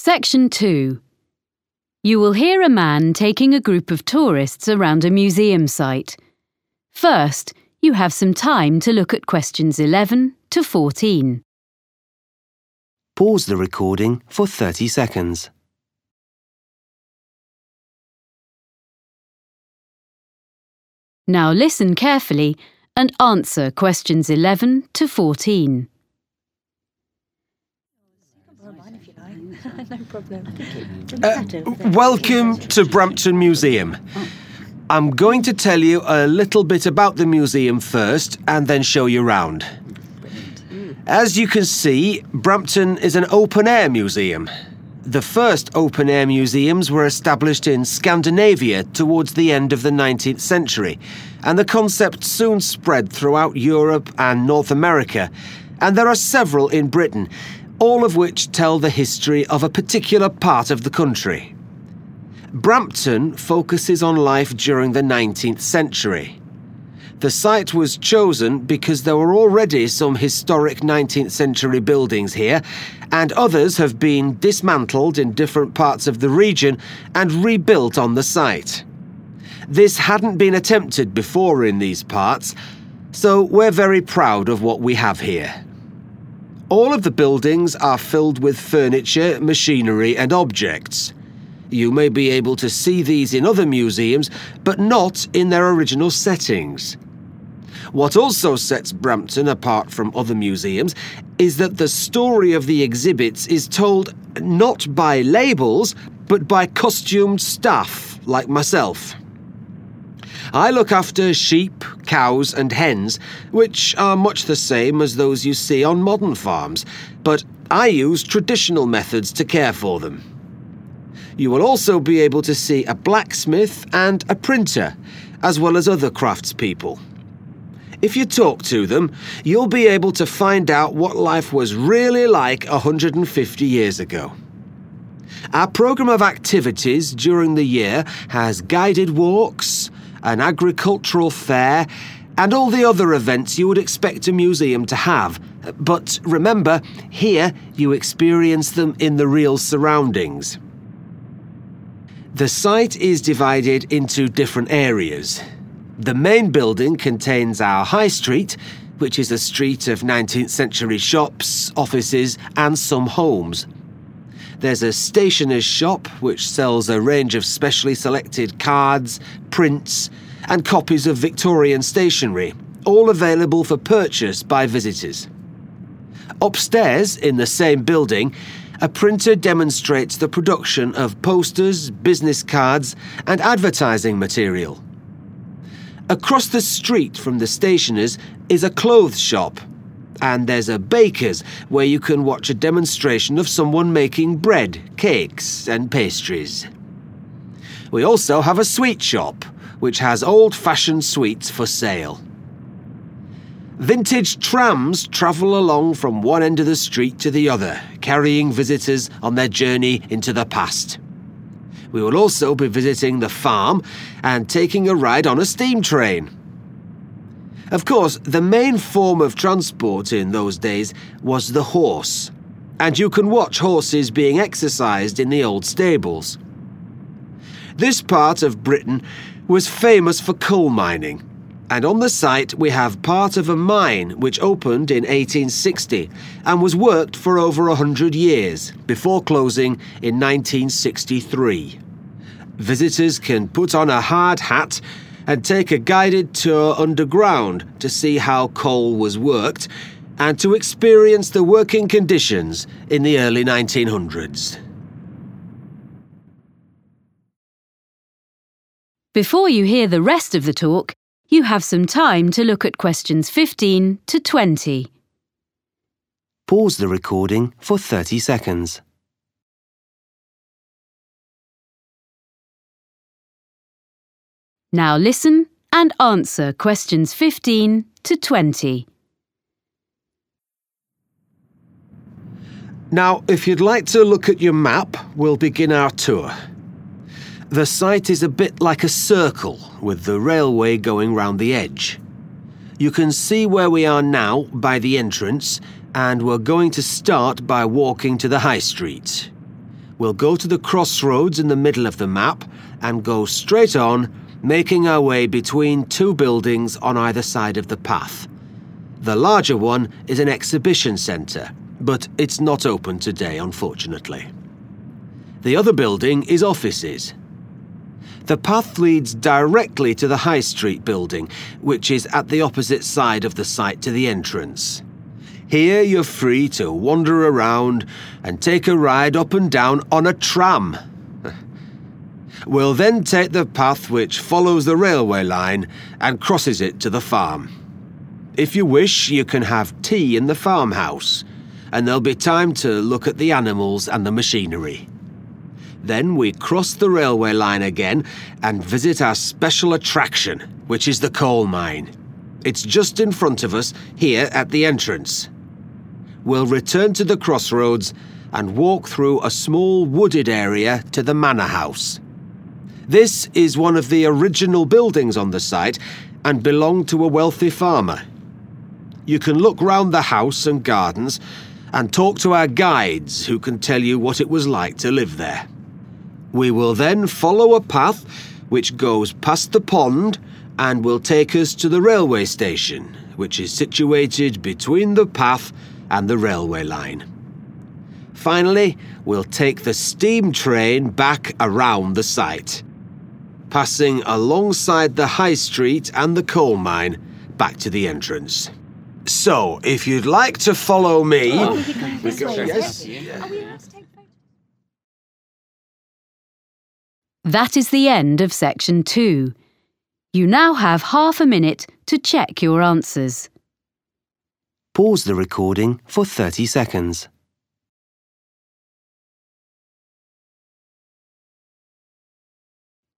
Section 2. You will hear a man taking a group of tourists around a museum site. First, you have some time to look at questions 11 to 14. Pause the recording for 30 seconds. Now listen carefully and answer questions 11 to 14. Uh, welcome to Brampton Museum. I'm going to tell you a little bit about the museum first and then show you round. As you can see, Brampton is an open air museum. The first open air museums were established in Scandinavia towards the end of the 19th century, and the concept soon spread throughout Europe and North America, and there are several in Britain, all of which tell the history of a particular part of the country. Brampton focuses on life during the 19th century. The site was chosen because there were already some historic 19th century buildings here, and others have been dismantled in different parts of the region and rebuilt on the site. This hadn't been attempted before in these parts, so we're very proud of what we have here. All of the buildings are filled with furniture, machinery, and objects. You may be able to see these in other museums, but not in their original settings. What also sets Brampton apart from other museums is that the story of the exhibits is told not by labels, but by costumed staff like myself. I look after sheep, cows, and hens, which are much the same as those you see on modern farms, but I use traditional methods to care for them. You will also be able to see a blacksmith and a printer, as well as other craftspeople. If you talk to them, you'll be able to find out what life was really like 150 years ago. Our programme of activities during the year has guided walks, an agricultural fair, and all the other events you would expect a museum to have. But remember, here you experience them in the real surroundings. The site is divided into different areas. The main building contains our High Street, which is a street of 19th century shops, offices, and some homes. There's a stationer's shop which sells a range of specially selected cards, prints, and copies of Victorian stationery, all available for purchase by visitors. Upstairs, in the same building, a printer demonstrates the production of posters, business cards, and advertising material. Across the street from the stationer's is a clothes shop and there's a baker's where you can watch a demonstration of someone making bread, cakes, and pastries. We also have a sweet shop, which has old fashioned sweets for sale. Vintage trams travel along from one end of the street to the other, carrying visitors on their journey into the past. We will also be visiting the farm and taking a ride on a steam train. Of course, the main form of transport in those days was the horse, and you can watch horses being exercised in the old stables. This part of Britain was famous for coal mining, and on the site we have part of a mine which opened in 1860 and was worked for over a hundred years before closing in 1963. Visitors can put on a hard hat and take a guided tour underground to see how coal was worked and to experience the working conditions in the early 1900s. Before you hear the rest of the talk, you have some time to look at questions 15 to 20. Pause the recording for 30 seconds. Now listen and answer questions 15 to 20. Now, if you'd like to look at your map, we'll begin our tour. The site is a bit like a circle with the railway going round the edge. You can see where we are now by the entrance, and we're going to start by walking to the High Street. We'll go to the crossroads in the middle of the map and go straight on, making our way between two buildings on either side of the path. The larger one is an exhibition centre, but it's not open today, unfortunately. The other building is offices. The path leads directly to the High Street building, which is at the opposite side of the site to the entrance. Here you're free to wander around and take a ride up and down on a tram. We'll then take the path which follows the railway line and crosses it to the farm. If you wish, you can have tea in the farmhouse, and there'll be time to look at the animals and the machinery. Then we cross the railway line again and visit our special attraction, which is the coal mine. It's just in front of us, here at the entrance. We'll return to the crossroads and walk through a small wooded area to the manor house. This is one of the original buildings on the site and belonged to a wealthy farmer. You can look round the house and gardens and talk to our guides who can tell you what it was like to live there. We will then follow a path which goes past the pond and will take us to the railway station, which is situated between the path and the railway line. Finally, we'll take the steam train back around the site, passing alongside the high street and the coal mine back to the entrance. So, if you'd like to follow me. Oh, yes. That is the end of section two. You now have half a minute to check your answers. Pause the recording for 30 seconds.